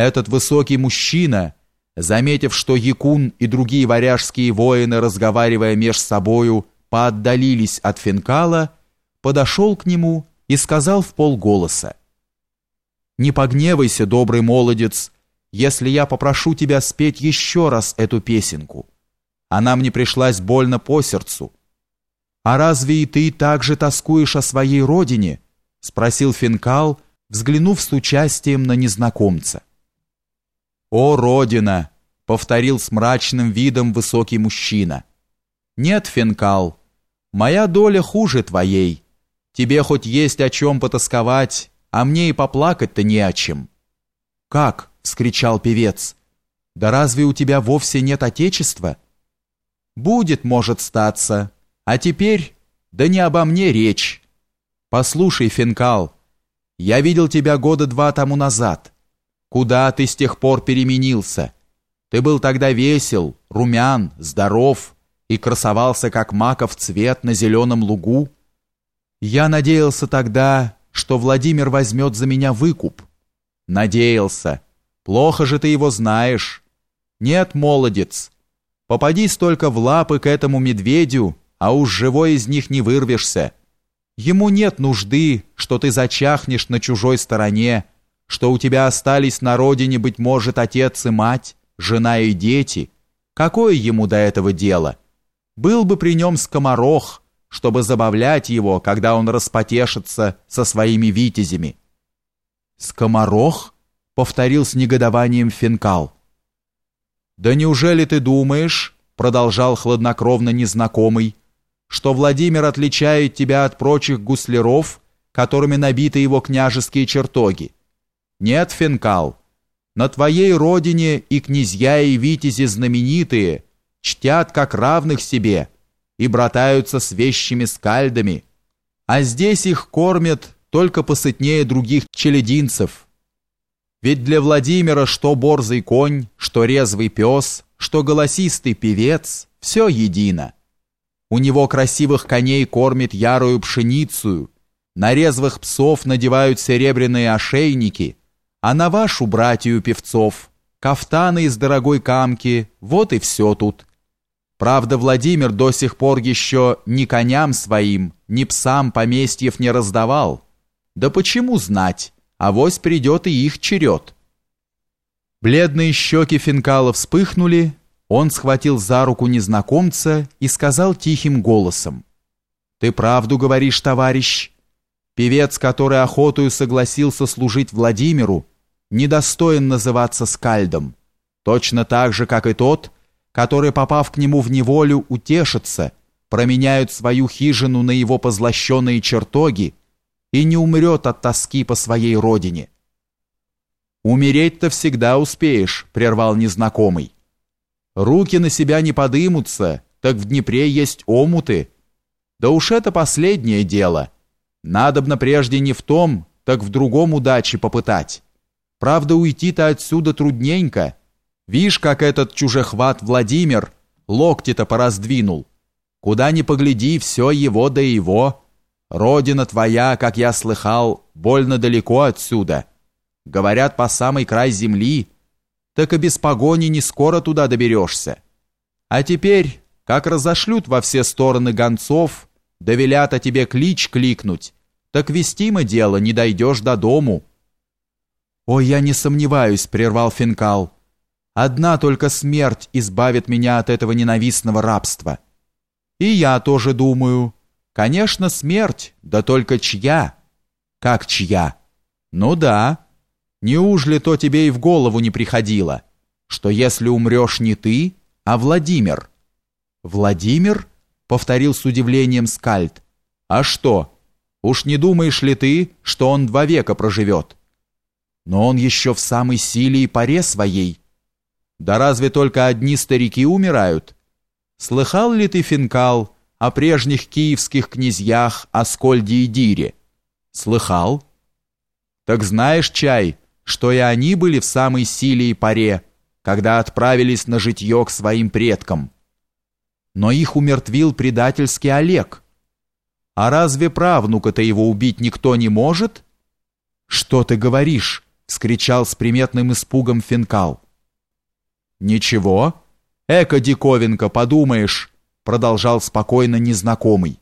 Этот высокий мужчина, заметив, что Якун и другие варяжские воины, разговаривая меж собою, поотдалились от Финкала, подошел к нему и сказал в полголоса, «Не погневайся, добрый молодец, если я попрошу тебя спеть еще раз эту песенку. Она мне пришлась больно по сердцу». «А разве и ты также тоскуешь о своей родине?» — спросил Финкал, взглянув с участием на незнакомца. «О, Родина!» — повторил с мрачным видом высокий мужчина. «Нет, Финкал, моя доля хуже твоей. Тебе хоть есть о чем потасковать, а мне и поплакать-то не о чем». «Как?» — вскричал певец. «Да разве у тебя вовсе нет отечества?» «Будет, может, статься. А теперь, да не обо мне речь. Послушай, Финкал, я видел тебя года два тому назад». Куда ты с тех пор переменился? Ты был тогда весел, румян, здоров и красовался, как маков цвет на зеленом лугу. Я надеялся тогда, что Владимир возьмет за меня выкуп. Надеялся. Плохо же ты его знаешь. Нет, молодец. Попадись только в лапы к этому медведю, а уж живой из них не вырвешься. Ему нет нужды, что ты зачахнешь на чужой стороне, что у тебя остались на родине, быть может, отец и мать, жена и дети, какое ему до этого дело? Был бы при нем скоморох, чтобы забавлять его, когда он распотешится со своими витязями. «Скоморох?» — повторил с негодованием Финкал. «Да неужели ты думаешь, — продолжал хладнокровно незнакомый, — что Владимир отличает тебя от прочих гусляров, которыми набиты его княжеские чертоги? Нет, Финкал, на твоей родине и князья и витязи знаменитые чтят как равных себе и братаются с вещими скальдами, а здесь их кормят только посытнее других челединцев. Ведь для Владимира что борзый конь, что резвый пес, что голосистый певец – все едино. У него красивых коней кормит ярую пшеницу, на резвых псов надевают серебряные ошейники – а на вашу братью певцов, кафтаны из дорогой камки, вот и все тут. Правда, Владимир до сих пор еще ни коням своим, ни псам поместьев не раздавал. Да почему знать, авось придет и их черед. Бледные щеки Финкала вспыхнули, он схватил за руку незнакомца и сказал тихим голосом. «Ты правду говоришь, товарищ?» Певец, который охотою согласился служить Владимиру, недостоин называться скальдом, точно так же, как и тот, который, попав к нему в неволю, утешится, променяют свою хижину на его позлощенные чертоги и не умрет от тоски по своей родине. «Умереть-то всегда успеешь», — прервал незнакомый. «Руки на себя не подымутся, так в Днепре есть омуты. Да уж это последнее дело. Надобно прежде не в том, так в другом удачи попытать». Правда, уйти-то отсюда трудненько. Вишь, как этот чужехват Владимир локти-то пораздвинул. Куда ни погляди, все его да его. Родина твоя, как я слыхал, больно далеко отсюда. Говорят, по самый край земли. Так и без погони не скоро туда доберешься. А теперь, как разошлют во все стороны гонцов, да велят о тебе клич кликнуть, так вестимо дело, не дойдешь до дому». «Ой, я не сомневаюсь», — прервал Финкал. «Одна только смерть избавит меня от этого ненавистного рабства». «И я тоже думаю. Конечно, смерть, да только чья?» «Как чья?» «Ну да. Неужели то тебе и в голову не приходило, что если умрешь не ты, а Владимир?» «Владимир?» — повторил с удивлением Скальд. «А что? Уж не думаешь ли ты, что он два века проживет?» Но он еще в самой силе и паре своей. Да разве только одни старики умирают? Слыхал ли ты, Финкал, о прежних киевских князьях Аскольде и Дире? Слыхал? Так знаешь, чай, что и они были в самой силе и паре, когда отправились на житье к своим предкам. Но их умертвил предательский Олег. А разве правнука-то его убить никто не может? Что ты говоришь? Скричал с приметным испугом Финкал. Ничего, эко диковинка, подумаешь, продолжал спокойно незнакомый.